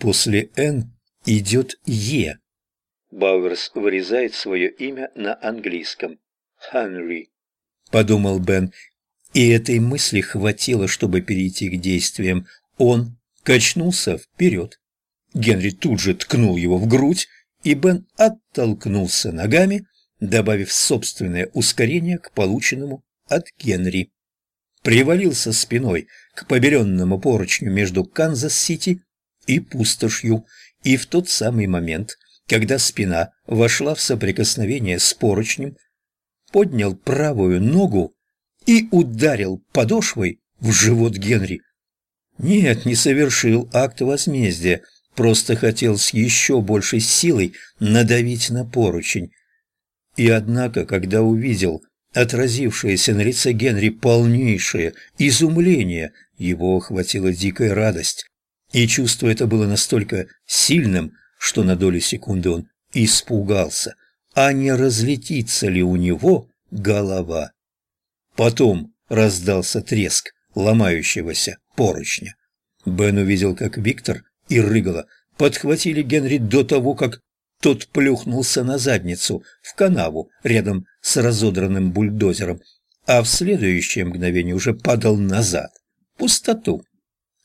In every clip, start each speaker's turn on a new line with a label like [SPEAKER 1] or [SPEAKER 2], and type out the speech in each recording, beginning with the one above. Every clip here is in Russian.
[SPEAKER 1] после «Н» идет «Е». Бауэрс вырезает свое имя на английском. «Хенри», — подумал Бен, и этой мысли хватило, чтобы перейти к действиям. Он качнулся вперед. Генри тут же ткнул его в грудь, и Бен оттолкнулся ногами, добавив собственное ускорение к полученному от Генри. Привалился спиной к побеленному поручню между Канзас-Сити и пустошью, и в тот самый момент, когда спина вошла в соприкосновение с поручнем, поднял правую ногу и ударил подошвой в живот Генри. Нет, не совершил акт возмездия, просто хотел с еще большей силой надавить на поручень. И однако, когда увидел отразившееся на лице Генри полнейшее изумление, его охватила дикая радость. И чувство это было настолько сильным, что на долю секунды он испугался, а не разлетится ли у него голова. Потом раздался треск ломающегося поручня. Бен увидел, как Виктор и Рыгала подхватили Генри до того, как тот плюхнулся на задницу в канаву рядом с разодранным бульдозером, а в следующее мгновение уже падал назад, в пустоту,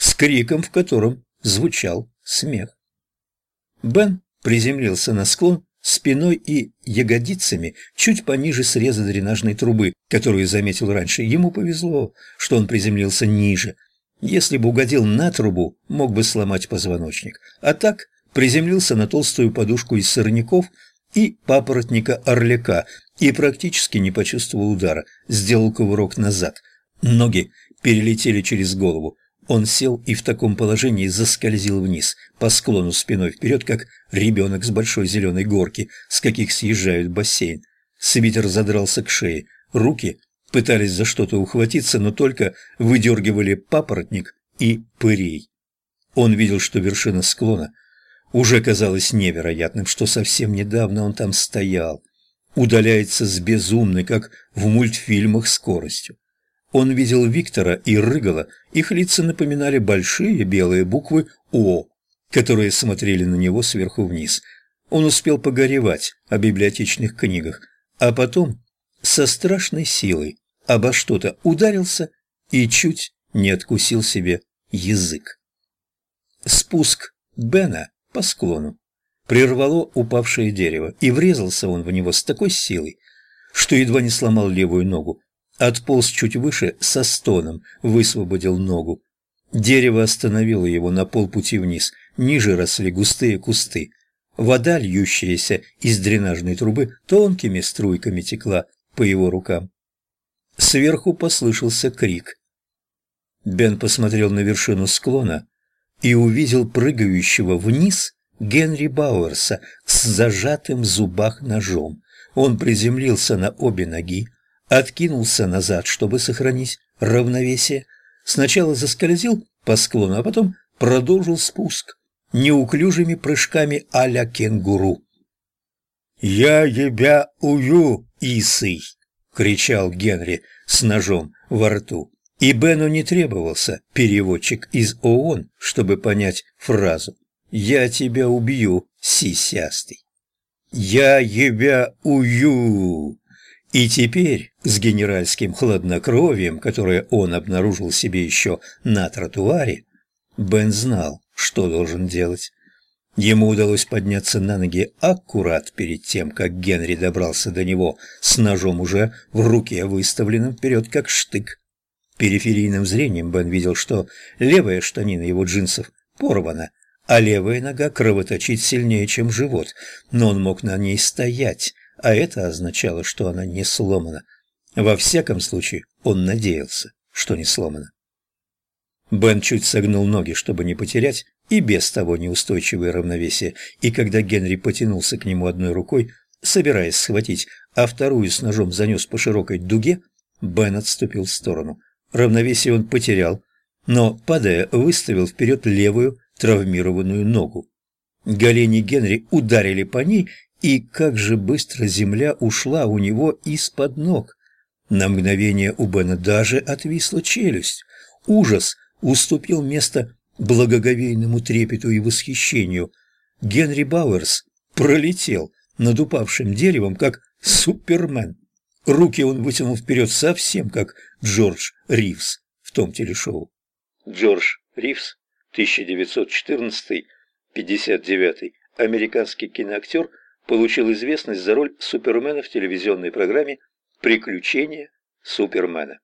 [SPEAKER 1] с криком, в котором звучал смех. Бен приземлился на склон спиной и ягодицами чуть пониже среза дренажной трубы, которую заметил раньше. Ему повезло, что он приземлился ниже. Если бы угодил на трубу, мог бы сломать позвоночник. А так приземлился на толстую подушку из сорняков и папоротника орляка и практически не почувствовал удара. Сделал кувырок назад. Ноги перелетели через голову. Он сел и в таком положении заскользил вниз, по склону спиной вперед, как ребенок с большой зеленой горки, с каких съезжают бассейн. Свитер задрался к шее, руки пытались за что-то ухватиться, но только выдергивали папоротник и пырей. Он видел, что вершина склона уже казалось невероятным, что совсем недавно он там стоял, удаляется с безумной, как в мультфильмах, скоростью. Он видел Виктора и Рыгала, их лица напоминали большие белые буквы «О», которые смотрели на него сверху вниз. Он успел погоревать о библиотечных книгах, а потом со страшной силой обо что-то ударился и чуть не откусил себе язык. Спуск Бена по склону прервало упавшее дерево, и врезался он в него с такой силой, что едва не сломал левую ногу, Отполз чуть выше, со стоном, высвободил ногу. Дерево остановило его на полпути вниз, ниже росли густые кусты. Вода, льющаяся из дренажной трубы, тонкими струйками текла по его рукам. Сверху послышался крик. Бен посмотрел на вершину склона и увидел прыгающего вниз Генри Бауэрса с зажатым в зубах ножом. Он приземлился на обе ноги, откинулся назад, чтобы сохранить равновесие. Сначала заскользил по склону, а потом продолжил спуск неуклюжими прыжками а-ля кенгуру. «Я тебя ую, Исый!» — кричал Генри с ножом во рту. И Бену не требовался переводчик из ООН, чтобы понять фразу «Я тебя убью, сисястый». «Я тебя ую!» И теперь, с генеральским хладнокровием, которое он обнаружил себе еще на тротуаре, Бен знал, что должен делать. Ему удалось подняться на ноги аккурат перед тем, как Генри добрался до него с ножом уже в руке, выставленным вперед как штык. Периферийным зрением Бен видел, что левая штанина его джинсов порвана, а левая нога кровоточит сильнее, чем живот, но он мог на ней стоять, а это означало, что она не сломана. Во всяком случае, он надеялся, что не сломана. Бен чуть согнул ноги, чтобы не потерять и без того неустойчивое равновесие, и когда Генри потянулся к нему одной рукой, собираясь схватить, а вторую с ножом занес по широкой дуге, Бен отступил в сторону. Равновесие он потерял, но, падая, выставил вперед левую травмированную ногу. Голени Генри ударили по ней, и как же быстро земля ушла у него из-под ног. На мгновение у Бена даже отвисла челюсть. Ужас уступил место благоговейному трепету и восхищению. Генри Бауэрс пролетел над упавшим деревом, как супермен. Руки он вытянул вперед совсем как Джордж Ривз в том телешоу. Джордж Ривз, 1914-59, американский киноактер, получил известность за роль Супермена в телевизионной программе «Приключения Супермена».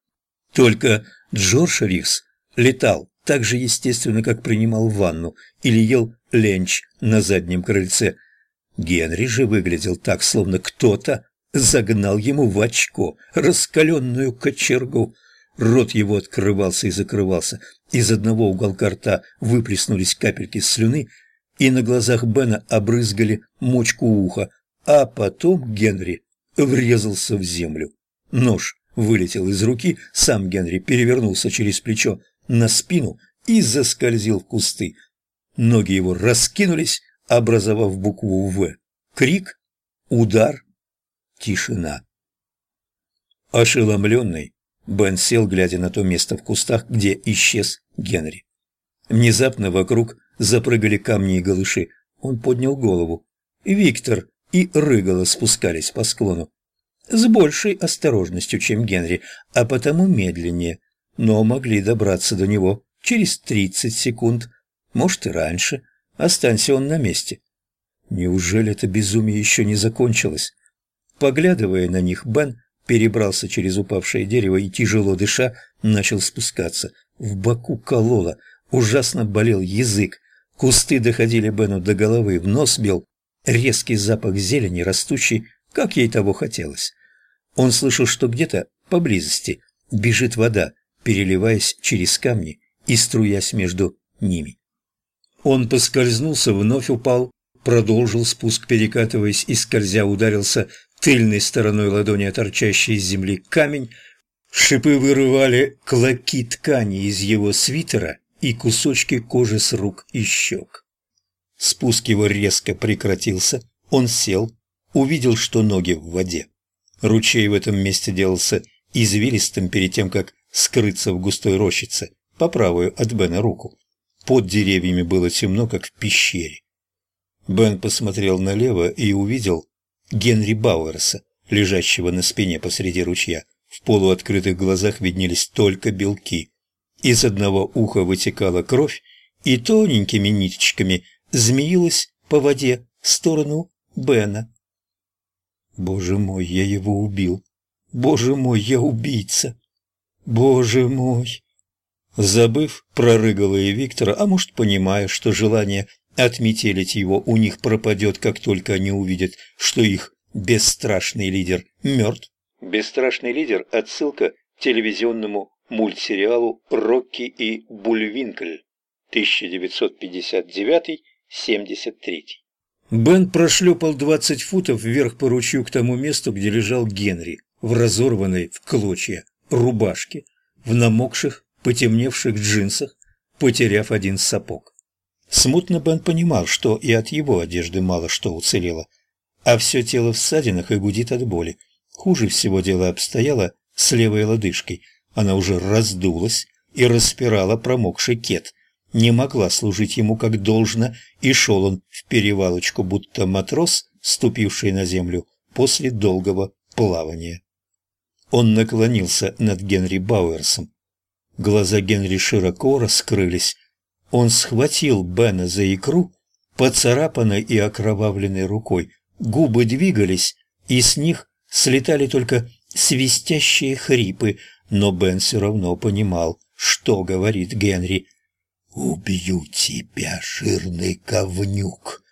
[SPEAKER 1] Только Джордж Ривз летал так же естественно, как принимал ванну или ел ленч на заднем крыльце. Генри же выглядел так, словно кто-то загнал ему в очко раскаленную кочергу. Рот его открывался и закрывался. Из одного уголка рта выплеснулись капельки слюны, и на глазах Бена обрызгали мочку уха, а потом Генри врезался в землю. Нож вылетел из руки, сам Генри перевернулся через плечо на спину и заскользил в кусты. Ноги его раскинулись, образовав букву «В». Крик, удар, тишина. Ошеломленный, Бен сел, глядя на то место в кустах, где исчез Генри. Внезапно вокруг запрыгали камни и галыши. Он поднял голову. Виктор и Рыгала спускались по склону. С большей осторожностью, чем Генри, а потому медленнее, но могли добраться до него через тридцать секунд, может и раньше. Останься он на месте. Неужели это безумие еще не закончилось? Поглядывая на них, Бен перебрался через упавшее дерево и, тяжело дыша, начал спускаться. В боку кололо, ужасно болел язык. Кусты доходили Бену до головы, в нос бил резкий запах зелени, растущий, как ей того хотелось. Он слышал, что где-то поблизости бежит вода, переливаясь через камни и струясь между ними. Он поскользнулся, вновь упал, продолжил спуск, перекатываясь и скользя ударился тыльной стороной ладони о торчащий из земли камень, шипы вырывали клоки ткани из его свитера и кусочки кожи с рук и щек. Спуск его резко прекратился, он сел, увидел, что ноги в воде. Ручей в этом месте делался извилистым перед тем, как скрыться в густой рощице, по правую от Бена руку. Под деревьями было темно, как в пещере. Бен посмотрел налево и увидел Генри Бауэрса, лежащего на спине посреди ручья. В полуоткрытых глазах виднелись только белки. Из одного уха вытекала кровь и тоненькими ниточками змеилась по воде в сторону Бена. «Боже мой, я его убил! Боже мой, я убийца! Боже мой!» Забыв про Рыгала и Виктора, а может, понимая, что желание Отметелить его у них пропадет, как только они увидят, что их бесстрашный лидер мертв. Бесстрашный лидер – отсылка к телевизионному мультсериалу «Рокки и Бульвинкль» 1959-73. Бен прошлепал двадцать футов вверх по ручью к тому месту, где лежал Генри, в разорванной в клочья рубашке, в намокших, потемневших джинсах, потеряв один сапог. Смутно Бен понимал, что и от его одежды мало что уцелело, а все тело в ссадинах и гудит от боли. Хуже всего дело обстояло с левой лодыжкой. Она уже раздулась и распирала промокший кет. Не могла служить ему как должно, и шел он в перевалочку, будто матрос, ступивший на землю после долгого плавания. Он наклонился над Генри Бауэрсом. Глаза Генри широко раскрылись, он схватил Бена за икру, поцарапанной и окровавленной рукой. Губы двигались, и с них слетали только свистящие хрипы, но Бен все равно понимал, что говорит Генри. «Убью тебя, жирный говнюк!»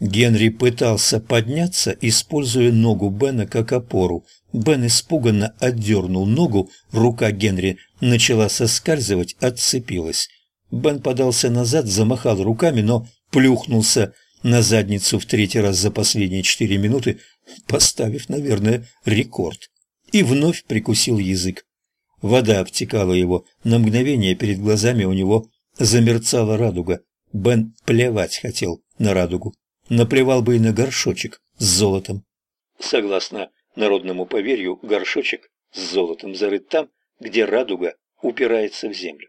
[SPEAKER 1] Генри пытался подняться, используя ногу Бена как опору. Бен испуганно отдернул ногу, рука Генри начала соскальзывать, отцепилась. Бен подался назад, замахал руками, но плюхнулся на задницу в третий раз за последние четыре минуты, поставив, наверное, рекорд. И вновь прикусил язык. Вода обтекала его. На мгновение перед глазами у него замерцала радуга. Бен плевать хотел на радугу. Наплевал бы и на горшочек с золотом. Согласно народному поверью, горшочек с золотом зарыт там, где радуга упирается в землю.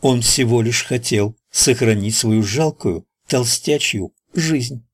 [SPEAKER 1] Он всего лишь хотел сохранить свою жалкую, толстячью жизнь.